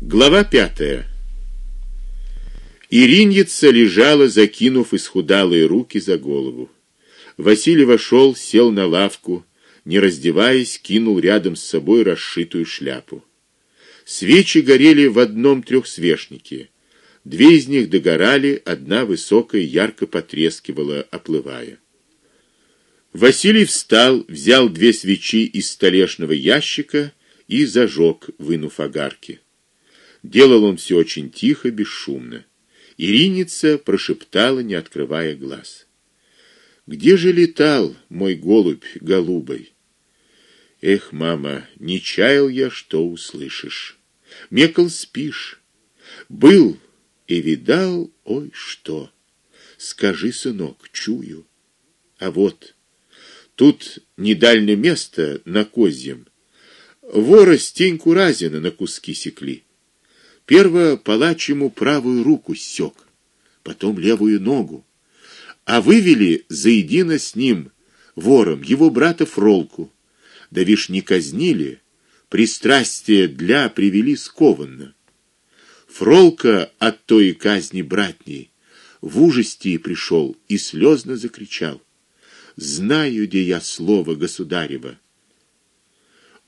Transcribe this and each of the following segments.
Глава пятая. Ириньица лежала, закинув исхудалые руки за голову. Василий вошел, сел на лавку, не раздеваясь, кинул рядом с собой расшитую шляпу. Свечи горели в одном трехсвечнике. Две из них догорали, одна высокая ярко потрескивала, оплывая. Василий встал, взял две свечи из столешного ящика и зажег, вынув огарки. Делал он все очень тихо, бесшумно. Ириница прошептала, не открывая глаз: "Где же летал мой голубь голубой?" Эх, мама, не чаял я, что услышишь. Мекал спишь. Был и видал, ой, что. Скажи, сынок, чую. А вот тут недальне место на козьем. Вора Стеньку Разина на куски секли. Перво палач ему правую руку ссек, потом левую ногу, а вывели заедино с ним вором его брата Фролку. Да вишь не казнили, пристрастие для привели скованно. Фролка от той казни братней в ужасти пришел и слезно закричал: "Знаю, где я слово государева,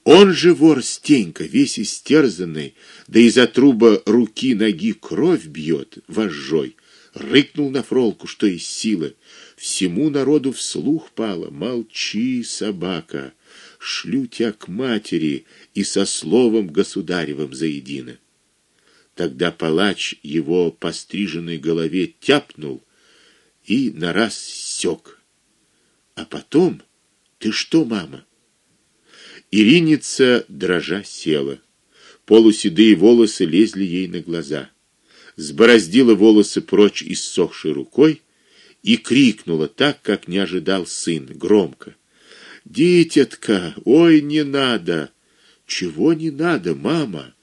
он же вор Стенька, весь истерзанный, да из-за труба руки ноги кровь бьет вожжой, рыкнул на фролку, что из силы. Всему народу вслух пало: "Молчи, собака, шлю тебя к матери и со словом государевым заедино". Тогда палач его постриженной голове тяпнул и на раз сёк. А потом: "Ты что, мама?" Ириница дрожа села. Полуседые волосы лезли ей на глаза. Сбороздила волосы прочь иссохшей рукой и крикнула так, как не ожидал сын, громко: "Дитятка, ой, не надо. Чего не надо, мама?"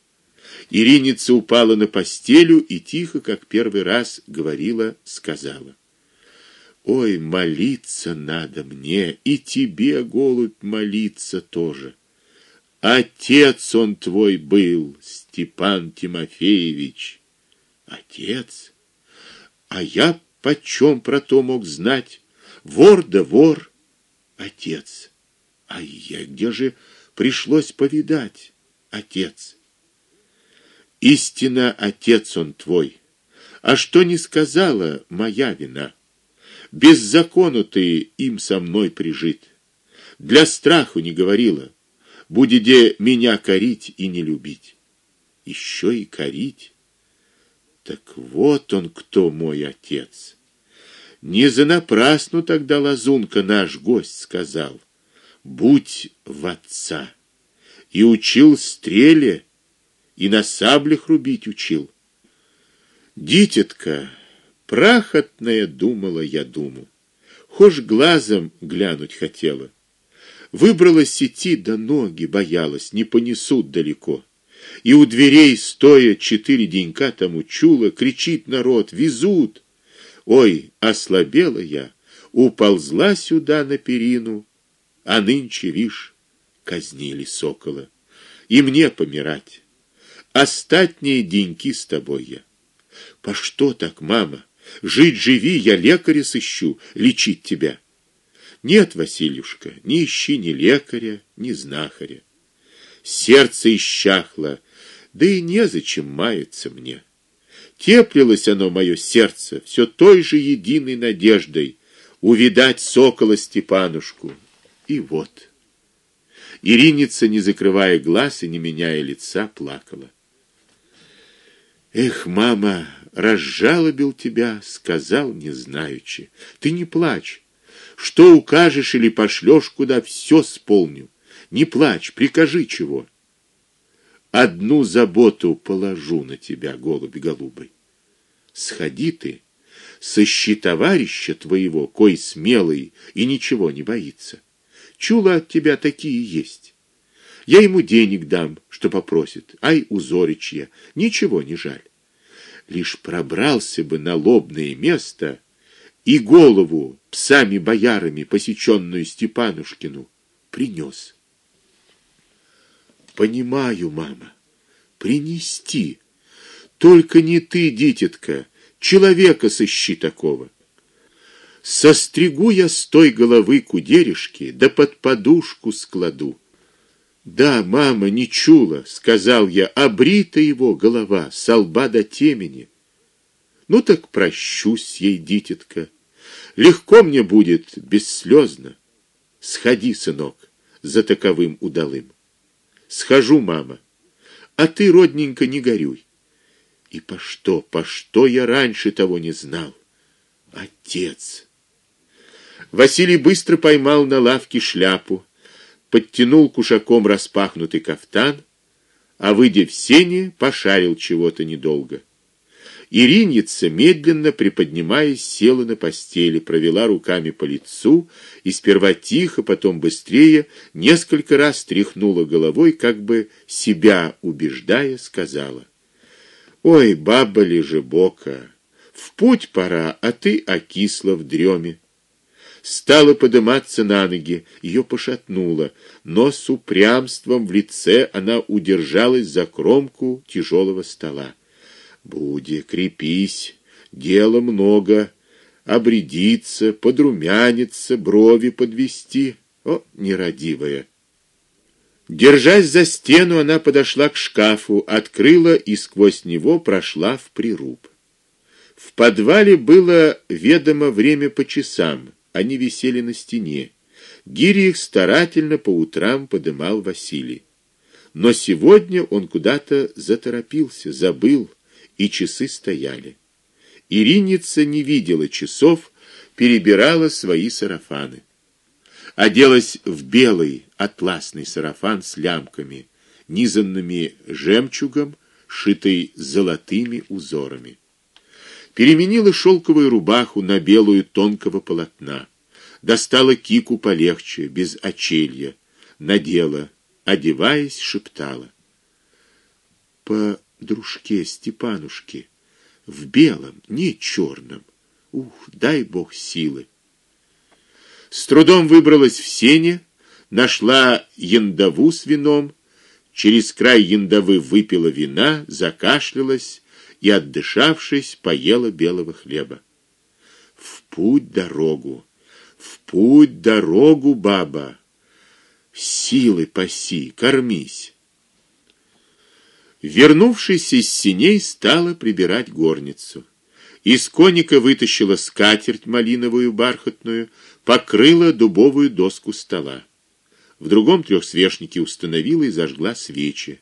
Ириница упала на постелю и тихо, как первый раз говорила, сказала: Ой, молиться надо мне, и тебе, голубь, молиться тоже. Отец он твой был, Степан Тимофеевич. Отец? А я почем про то мог знать? Вор да вор. Отец. А я где же пришлось повидать? Отец. Истина, отец он твой. А что не сказала, моя вина. Без закону ты им со мной прижит. Для страху не говорила будете меня корить и не любить. Еще и корить. Так вот он кто мой отец. Не за напрасну тогда лазунка наш гость сказал: "Будь в отца". И учил стреле, и на саблях рубить учил. Дитятка, прахотная думала я думу. Хож глазом глянуть хотела. Выбрала сети до ноги, боялась, не понесут далеко. И у дверей стоя четыре денька тому чула, кричит народ: "Везут!" Ой, ослабела я, уползла сюда на перину, а нынче вишь, казнили сокола. И мне помирать. Остатние деньки с тобой я. По что так, мама? Жить живи, я лекаря сыщу, лечить тебя. Нет, Василюшка, не ищи ни лекаря, ни знахаря. Сердце исчахло, да и не зачем маяться мне. Теплилось оно мое сердце все той же единой надеждой увидать сокола Степанушку. И вот. Ириница, не закрывая глаз и не меняя лица, плакала. Эх, мама, разжалобил тебя, сказал не знаючи. Ты не плачь. Что укажешь или пошлешь куда, все сполню. Не плачь, прикажи чего. Одну заботу положу на тебя, голубь голубый. Сходи ты, сыщи товарища твоего, кой смелый и ничего не боится. Чула от тебя такие есть. Я ему денег дам, что попросит. Ай, узоричья, ничего не жаль. Лишь пробрался бы на лобное место и голову псами-боярами, посеченную Степанушкину, принес. Понимаю, мама. принести. Только не ты, дитятка, человека сыщи такого. Состригу я с той головы кудеришки, да под подушку складу. Да, мама, не чула, сказал я, обрита его голова, с лба до темени. Ну так прощусь ей, дитятка. Легко мне будет, бесслезно. Сходи, сынок, за таковым удалым. Схожу, мама. А ты, родненько, не горюй. И по что, по что я раньше того не знал? Отец. Василий быстро поймал на лавке шляпу, подтянул кушаком распахнутый кафтан, а выйдя в сени, пошарил чего-то недолго. Ириница, медленно приподнимаясь, села на постели, провела руками по лицу и сперва тихо, потом быстрее, несколько раз тряхнула головой, как бы себя убеждая, сказала: "Ой, баба лежебока, в путь пора, а ты окисла в дреме". Стала подниматься на ноги, ее пошатнуло, но с упрямством в лице она удержалась за кромку тяжелого стола. Буди, крепись, дела много, обрядиться, подрумяниться, брови подвести. О, нерадивая. Держась за стену, она подошла к шкафу, открыла и сквозь него прошла в прируб. В подвале было ведомо время по часам. Они висели на стене. Гири их старательно по утрам подымал Василий. Но сегодня он куда-то заторопился, забыл и часы стояли. Ириница не видела часов, перебирала свои сарафаны. Оделась в белый атласный сарафан с лямками, низанными жемчугом, шитый золотыми узорами. Переменила шелковую рубаху на белую тонкого полотна. Достала кику полегче, без очелья, надела, одеваясь, шептала: "По дружке Степанушке, в белом, не черном. Ух, дай Бог силы. С трудом выбралась в сене, нашла яндову с вином, через край яндовы выпила вина, закашлялась и отдышавшись, поела белого хлеба. В путь дорогу, в путь дорогу, баба. Силы паси, кормись. Вернувшись из синей, стала прибирать горницу. Из коника вытащила скатерть малиновую бархатную, покрыла дубовую доску стола. В другом трехсвечнике установила и зажгла свечи.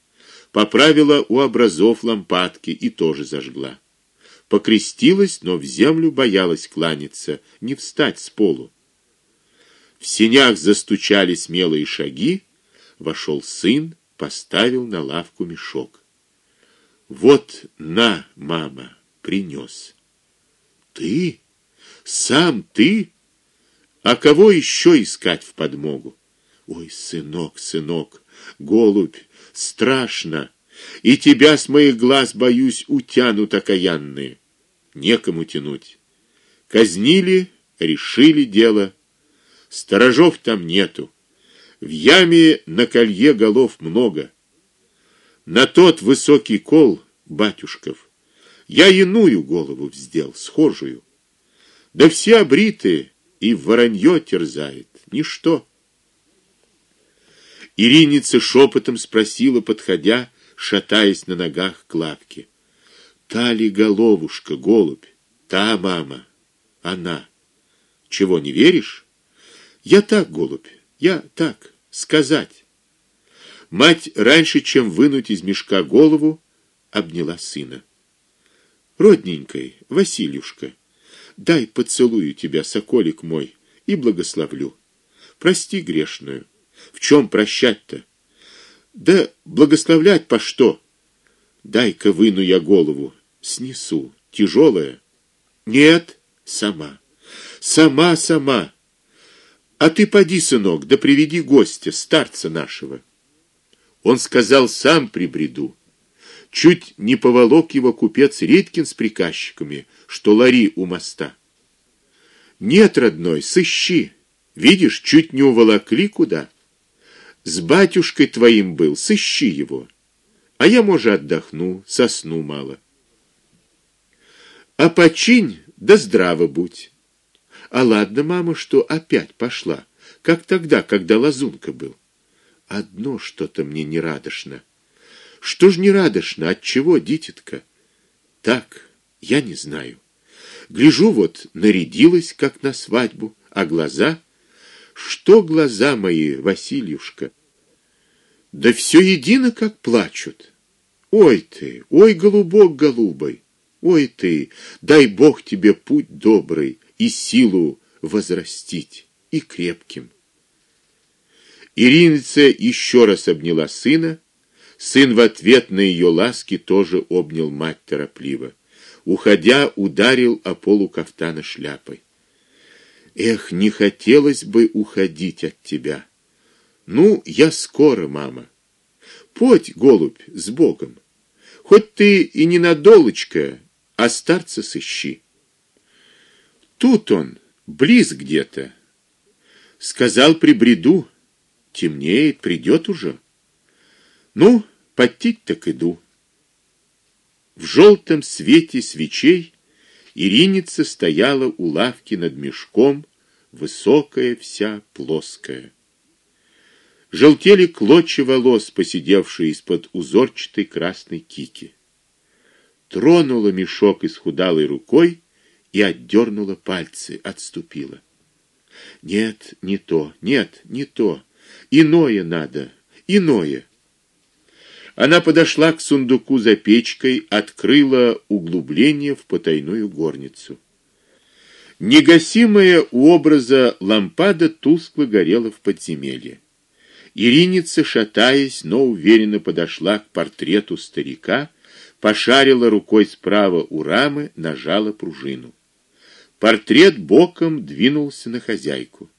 Поправила у образов лампадки и тоже зажгла. Покрестилась, но в землю боялась кланяться, не встать с полу. В сенях застучали смелые шаги, вошел сын, поставил на лавку мешок. Вот на, мама, принес. Ты? Сам ты? А кого еще искать в подмогу? Ой, сынок, сынок, голубь, страшно. И тебя с моих глаз боюсь утянут окаянные. Некому тянуть. Казнили, решили дело. Сторожов там нету. В яме на колье голов много. На тот высокий кол, батюшков, я иную голову вздел, схожую. Да все обриты и воронье терзает, ничто. Ириница шепотом спросила, подходя, шатаясь на ногах к лавке: "Та ли головушка, голубь? Та мама? Она? Чего не веришь? Я так, голубь, я так, сказать. Мать раньше, чем вынуть из мешка голову, обняла сына. Родненькой, Василюшка, дай поцелую тебя, соколик мой, и благословлю. Прости грешную. В чем прощать-то? Да благословлять по что? Дай-ка выну я голову, снесу, тяжелая. Нет, сама. Сама, сама. А ты поди, сынок, да приведи гостя, старца нашего. Он сказал сам прибреду. Чуть не поволок его купец Редькин с приказчиками, что лари у моста. Нет, родной, сыщи. Видишь, чуть не уволокли куда. С батюшкой твоим был, сыщи его. А я, может, отдохну, сосну мало. А починь, да здраво будь. А ладно, мама, что опять пошла, как тогда, когда лазунка был. Одно что-то мне не радостно. Что ж не радостно? От чего, дитятка? Так, я не знаю. Гляжу вот, нарядилась как на свадьбу, а глаза что глаза мои, Васильюшка? Да все едино как плачут. Ой ты, ой, голубок голубой. Ой ты, дай Бог тебе путь добрый и силу возрастить и крепким. Ириница еще раз обняла сына, сын в ответ на ее ласки тоже обнял мать торопливо. Уходя, ударил о полу кафтана шляпой. Эх, не хотелось бы уходить от тебя. Ну, я скоро, мама. Подь, голубь, с Богом. Хоть ты и не надолочка, а старца сыщи. Тут он, близ где-то. Сказал при бреду, темнеет, придет уже. Ну, подтить так иду. В желтом свете свечей Ириница стояла у лавки над мешком, высокая вся, плоская. Желтели клочья волос, посидевшие из-под узорчатой красной кики. Тронула мешок исхудалой рукой и отдернула пальцы, отступила. Нет, не то, нет, не то. Иное надо, иное. Она подошла к сундуку за печкой, открыла углубление в потайную горницу. Негасимая у образа лампада тускло горела в подземелье. Ириница, шатаясь, но уверенно подошла к портрету старика, пошарила рукой справа у рамы, нажала пружину. Портрет боком двинулся на хозяйку.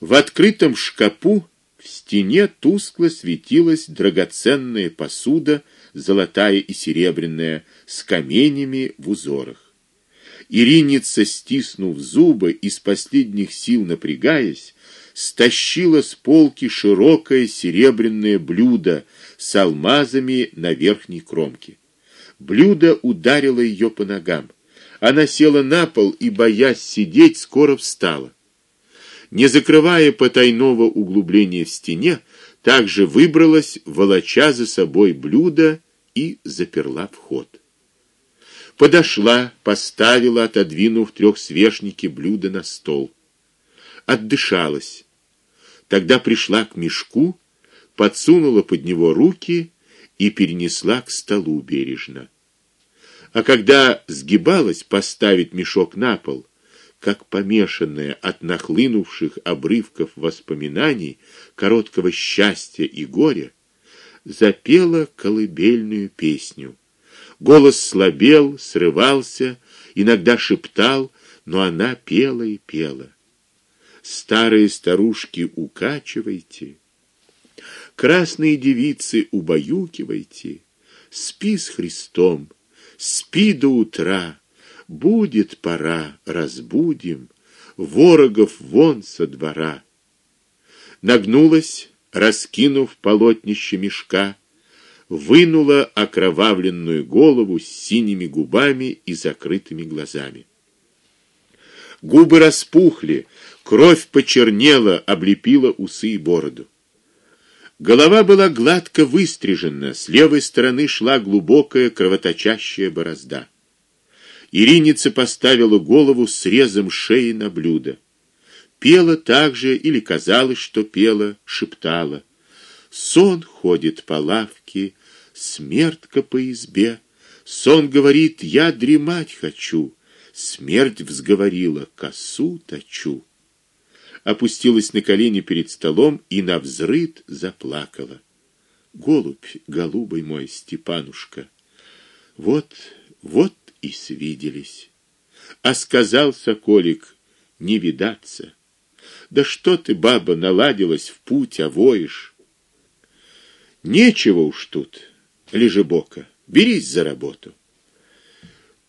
В открытом шкафу в стене тускло светилась драгоценная посуда, золотая и серебряная, с каменями в узорах. Ириница, стиснув зубы и с последних сил напрягаясь, стащила с полки широкое серебряное блюдо с алмазами на верхней кромке. Блюдо ударило ее по ногам. Она села на пол и, боясь сидеть, скоро встала. Не закрывая потайного углубления в стене, также выбралась, волоча за собой блюдо и заперла вход. Подошла, поставила, отодвинув трехсвешники блюда на стол. Отдышалась. Тогда пришла к мешку, подсунула под него руки и перенесла к столу бережно а когда сгибалась поставить мешок на пол, как помешанная от нахлынувших обрывков воспоминаний, короткого счастья и горя, запела колыбельную песню. Голос слабел, срывался, иногда шептал, но она пела и пела. Старые старушки, укачивайте, красные девицы, убаюкивайте, спи с Христом. Спи до утра, будет пора, разбудим ворогов вон со двора. Нагнулась, раскинув полотнище мешка, вынула окровавленную голову с синими губами и закрытыми глазами. Губы распухли, кровь почернела, облепила усы и бороду. Голова была гладко выстрижена, с левой стороны шла глубокая кровоточащая борозда. Ириница поставила голову срезом шеи на блюдо. Пела также или казалось, что пела, шептала: "Сон ходит по лавке, смертка по избе. Сон говорит: я дремать хочу. Смерть взговорила: косу точу" опустилась на колени перед столом и на взрыд заплакала. Голубь, голубый мой Степанушка, вот, вот и свиделись. А сказал соколик: "Не видаться". Да что ты, баба, наладилась в путь, а воешь? Нечего уж тут, лежебока. Берись за работу.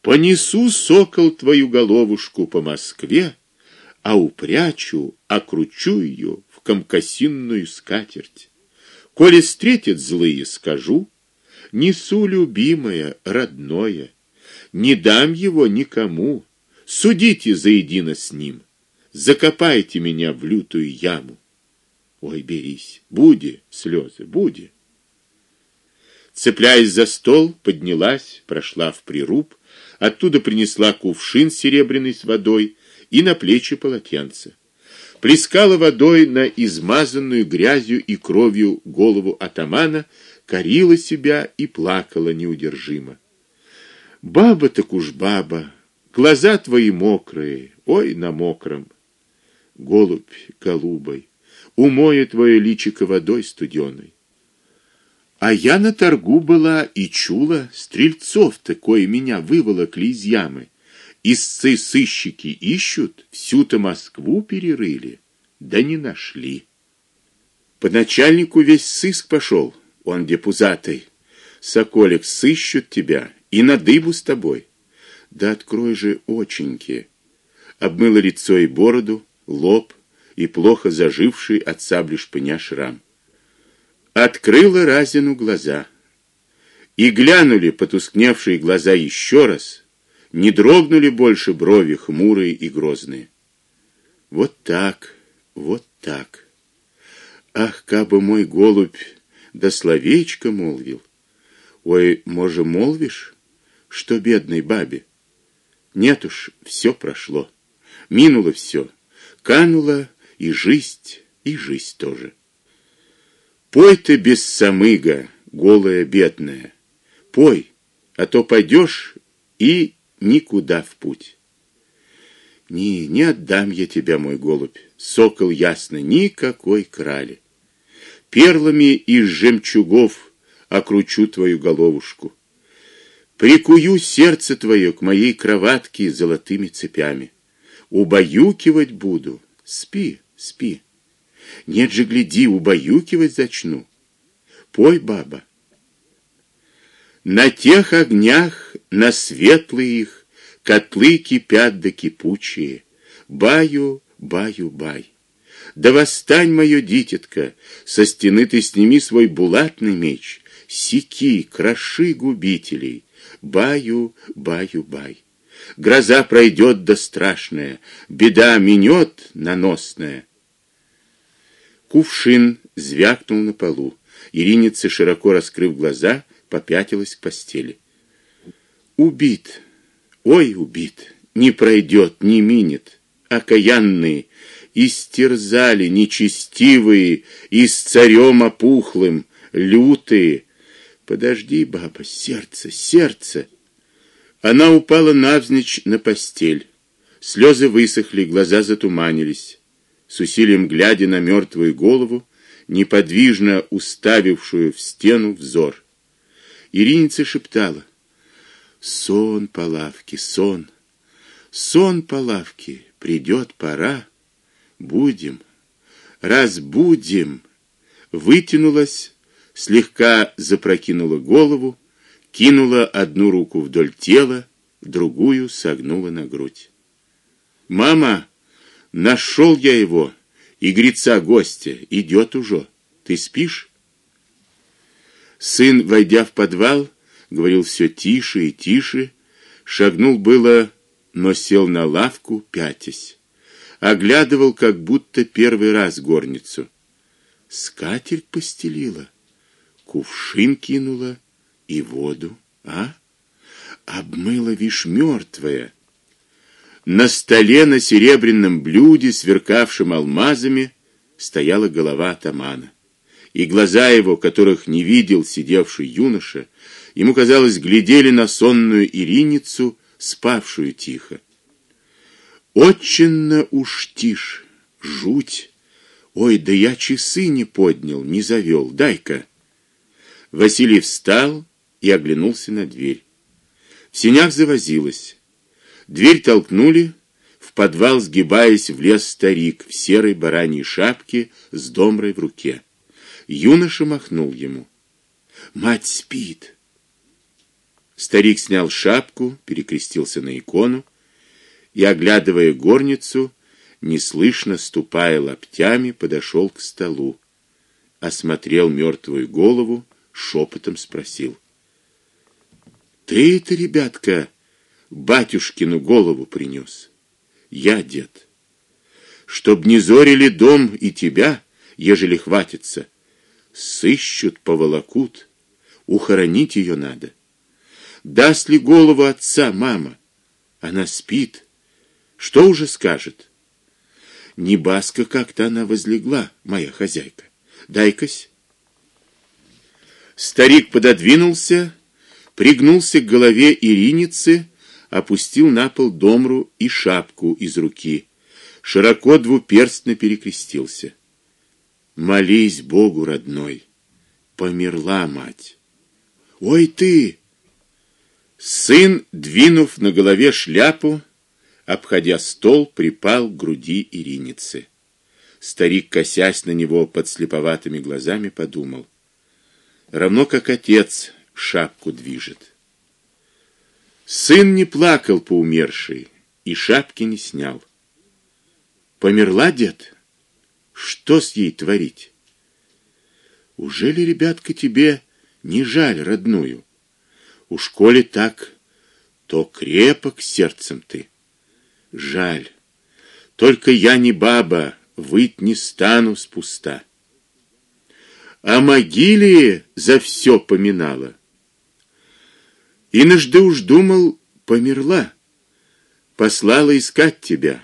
Понесу сокол твою головушку по Москве а упрячу, окручу ее в комкосинную скатерть. Коли встретят злые, скажу: Несу, любимая, родное, не дам его никому. Судите заедино с ним. Закопайте меня в лютую яму. Ой, берись, буди слезы, буди. Цепляясь за стол, поднялась, прошла в прируб, оттуда принесла кувшин серебряный с водой и на плечи полотенце. Плескала водой на измазанную грязью и кровью голову атамана, корила себя и плакала неудержимо. Баба так уж баба, глаза твои мокрые, ой, на мокром. Голубь голубой, умоет твое личико водой студеной. А я на торгу была и чула стрельцов-то, кое меня выволокли из ямы. Истцы сыщики ищут, всю-то Москву перерыли, да не нашли. По начальнику весь сыск пошел, он депутатый. Соколик сыщут тебя и на дыбу с тобой. Да открой же оченьки. Обмыла лицо и бороду, лоб и плохо заживший от сабли шпыня шрам. Открыла Разину глаза. И глянули потускневшие глаза еще раз, не дрогнули больше брови хмурые и грозные. Вот так, вот так. Ах, кабы мой голубь да словечко молвил. Ой, може, молвишь, что бедной бабе? Нет уж, все прошло. Минуло все. Канула и жизнь, и жизнь тоже. Пой ты без самыга, голая бедная. Пой, а то пойдешь и никуда в путь. Не, не отдам я тебя, мой голубь, сокол ясный, никакой крали. Перлами из жемчугов окручу твою головушку. Прикую сердце твое к моей кроватке золотыми цепями. Убаюкивать буду. Спи, спи. Нет же, гляди, убаюкивать зачну. Пой, баба. На тех огнях, на светлые их, котлы кипят да кипучие. Баю, баю, бай. Да восстань, моё дитятко, со стены ты сними свой булатный меч, секи, кроши губителей. Баю, баю, бай. Гроза пройдет да страшная, беда минет наносная. Кувшин звякнул на полу. Ириница, широко раскрыв глаза, попятилась к постели. Убит. Ой, убит. Не пройдет, не минет. Окаянные истерзали нечестивые и с царем опухлым, лютые. Подожди, баба, сердце, сердце. Она упала навзничь на постель. Слезы высохли, глаза затуманились с усилием глядя на мертвую голову, неподвижно уставившую в стену взор. Ириница шептала: "Сон по лавке, сон. Сон по лавке, придет пора. Будем, разбудим". Вытянулась, слегка запрокинула голову, кинула одну руку вдоль тела, другую согнула на грудь. "Мама!" Нашел я его, игреца гостя, идет уже. Ты спишь? Сын, войдя в подвал, говорил все тише и тише, шагнул было, но сел на лавку, пятясь, оглядывал как будто первый раз горницу. Скатерть постелила, кувшин кинула и воду, а? Обмыла вишь мертвая. На столе на серебряном блюде, сверкавшем алмазами, стояла голова атамана. И глаза его, которых не видел сидевший юноша, ему казалось, глядели на сонную Ириницу, спавшую тихо. Отчинно уж тишь, жуть. Ой, да я часы не поднял, не завел. Дай-ка. Василий встал и оглянулся на дверь. В сенях завозилось. Дверь толкнули, в подвал, сгибаясь, влез старик в серой бараньей шапке с домрой в руке. Юноша махнул ему. Мать спит. Старик снял шапку, перекрестился на икону и, оглядывая горницу, неслышно ступая лаптями, подошел к столу, осмотрел мертвую голову, шепотом спросил: Ты это, ребятка, батюшкину голову принес. Я, дед. Чтоб не зорили дом и тебя, ежели хватится, сыщут, поволокут, ухоронить ее надо. Даст ли голову отца мама? Она спит. Что уже скажет? Не баска как-то она возлегла, моя хозяйка. Дай-кась. Старик пододвинулся, пригнулся к голове Ириницы, опустил на пол домру и шапку из руки, широко двуперстно перекрестился. Молись Богу, родной. Померла мать. Ой ты! Сын, двинув на голове шляпу, обходя стол, припал к груди Ириницы. Старик, косясь на него под слеповатыми глазами, подумал: равно как отец шапку движет. Сын не плакал по умершей и шапки не снял. Померла дед? Что с ей творить? Уже ли, ребятка, тебе не жаль родную? У школе так, то крепок сердцем ты. Жаль. Только я не баба, выть не стану с А могиле за все поминала. И нажды уж думал, померла. Послала искать тебя,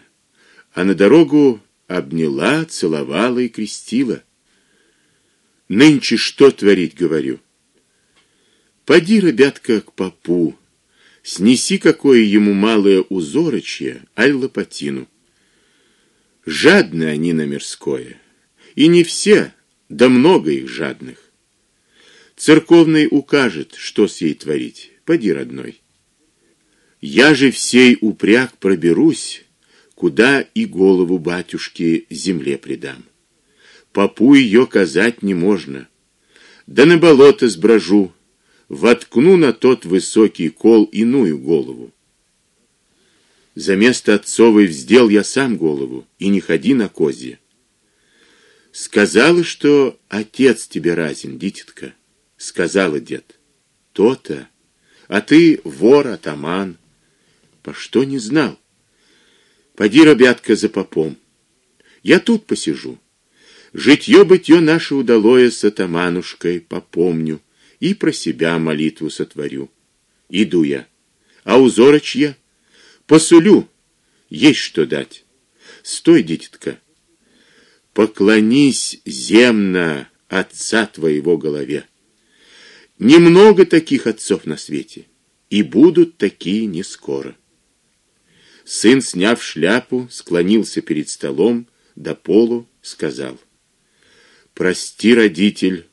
а на дорогу обняла, целовала и крестила. Нынче что творить, говорю? Поди, ребятка, к попу. Снеси какое ему малое узорочье, аль лопатину. Жадны они на мирское. И не все, да много их жадных. Церковный укажет, что с ей творить. Поди, родной. Я же всей упряг проберусь, куда и голову батюшки земле предам. Попу ее казать не можно. Да на болото сброжу, воткну на тот высокий кол иную голову. За место отцовой вздел я сам голову, и не ходи на козье. Сказала, что отец тебе разин, дитятка. Сказала дед. То-то. А ты вор, атаман. По что не знал? Поди, ребятка, за попом. Я тут посижу. Житье-бытье наше удалое с атаманушкой попомню и про себя молитву сотворю. Иду я. А узорочья посулю, есть что дать. Стой, дитятка. Поклонись земно отца твоего голове. Немного таких отцов на свете, и будут такие не скоро. Сын, сняв шляпу, склонился перед столом до полу, сказал: "Прости, родитель,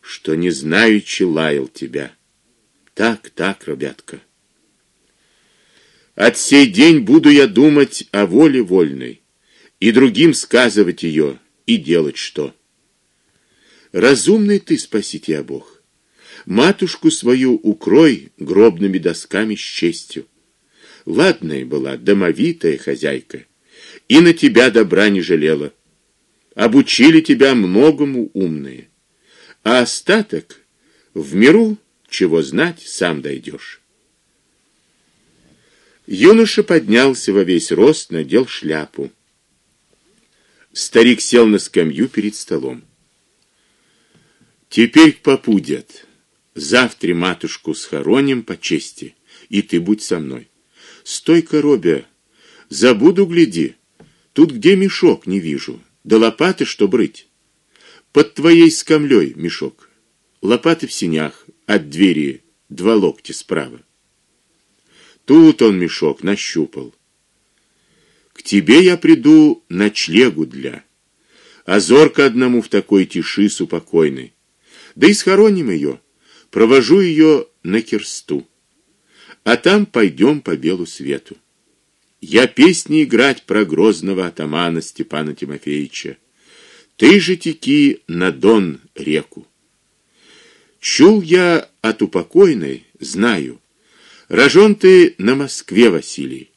что не знаючи лаял тебя. Так, так, ребятка. От сей день буду я думать о воле вольной и другим сказывать ее и делать что. Разумный ты, спаси тебя Бог. Матушку свою укрой гробными досками с честью. Ладная была, домовитая хозяйка, и на тебя добра не жалела. Обучили тебя многому умные а остаток в миру, чего знать, сам дойдешь. Юноша поднялся во весь рост, надел шляпу. Старик сел на скамью перед столом. Теперь к попу, дед. Завтра матушку схороним по чести, и ты будь со мной. Стой-ка, Робя, забуду, гляди. Тут где мешок не вижу, да лопаты, что брыть. Под твоей скамлей мешок. Лопаты в синях, от двери два локтя справа. Тут он мешок нащупал. К тебе я приду ночлегу для. А зорко одному в такой тиши супокойной. Да и схороним ее, провожу ее на Кирсту. А там пойдем по белу свету. Я песни играть про грозного атамана Степана Тимофеевича. Ты же теки на Дон реку. Чул я от упокойной, знаю. Рожен ты на Москве, Василий.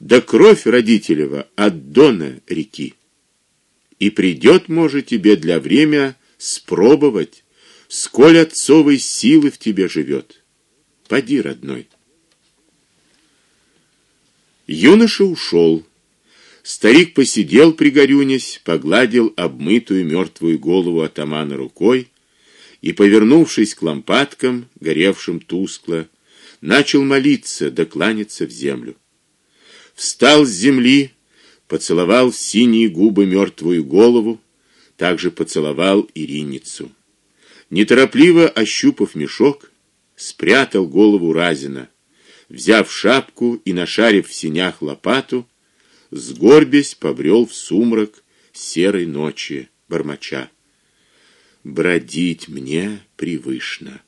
Да кровь родителева от Дона реки. И придет, может, тебе для время спробовать, сколь отцовой силы в тебе живет. Поди, родной. Юноша ушел. Старик посидел пригорюнясь, погладил обмытую мертвую голову атамана рукой и, повернувшись к лампадкам, горевшим тускло, начал молиться, докланяться в землю. Встал с земли, поцеловал в синие губы мертвую голову, также поцеловал Ириницу. Неторопливо ощупав мешок, спрятал голову Разина, взяв шапку и нашарив в синях лопату, сгорбясь побрел в сумрак серой ночи, бормоча: бродить мне привычно,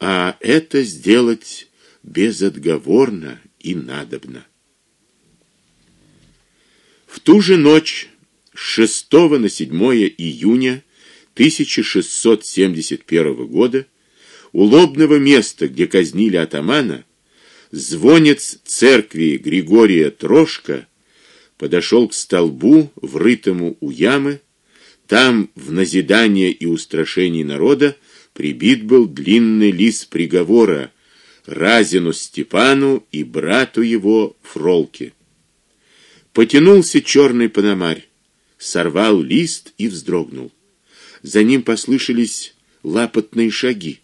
а это сделать безотговорно и надобно. В ту же ночь с 6 на 7 июня 1671 года у лобного места, где казнили атамана, звонец церкви Григория Трошка подошел к столбу, врытому у ямы. Там в назидание и устрашение народа прибит был длинный лист приговора Разину Степану и брату его Фролке. Потянулся черный пономарь, сорвал лист и вздрогнул. За ним послышались лапотные шаги.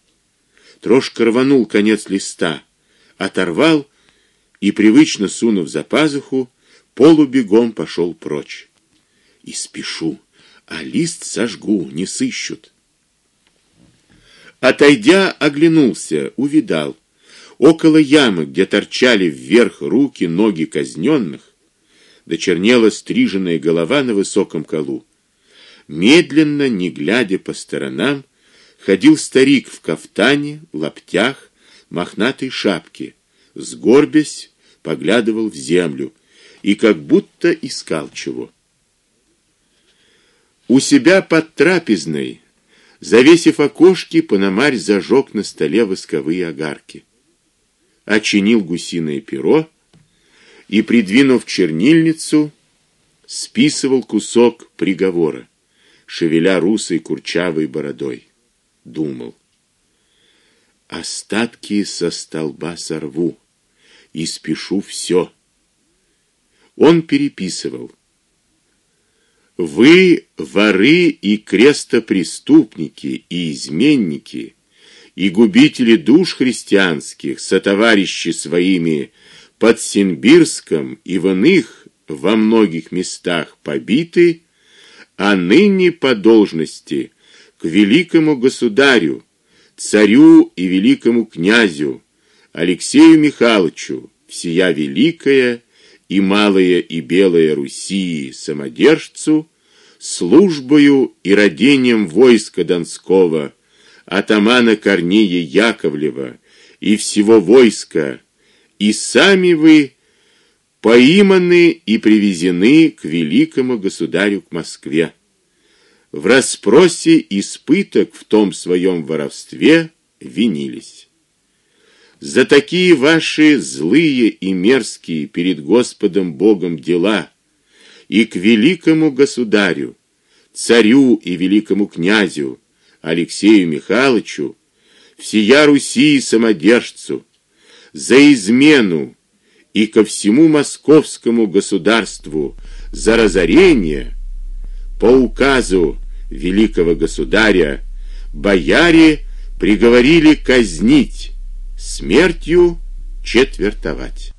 Трошка рванул конец листа, оторвал и привычно сунув за пазуху, полубегом пошел прочь. И спешу, а лист сожгу, не сыщут. Отойдя, оглянулся, увидал около ямы, где торчали вверх руки, ноги казненных, дочернела стриженная голова на высоком колу. Медленно, не глядя по сторонам, ходил старик в кафтане, лаптях, мохнатой шапке, сгорбясь, поглядывал в землю и как будто искал чего. У себя под трапезной, завесив окошки, Пономарь зажег на столе восковые огарки. Очинил гусиное перо и, придвинув чернильницу, списывал кусок приговора, шевеля русой курчавой бородой. Думал: остатки со столба сорву и спешу все он переписывал: Вы воры и крестопреступники и изменники и губители душ христианских, сотоварищи своими под Симбирском и в иных во многих местах побиты, а ныне по должности к великому государю, царю и великому князю Алексею Михайловичу всея великая и малая и белая Руси самодержцу службою и родением войска Донского атамана Корнея Яковлева и всего войска, и сами вы поиманы и привезены к великому государю к Москве. В распросе испыток в том своем воровстве винились за такие ваши злые и мерзкие перед Господом Богом дела и к великому государю, царю и великому князю Алексею Михайловичу, всея Руси самодержцу, за измену и ко всему московскому государству за разорение по указу великого государя бояре приговорили казнить смертью четвертовать.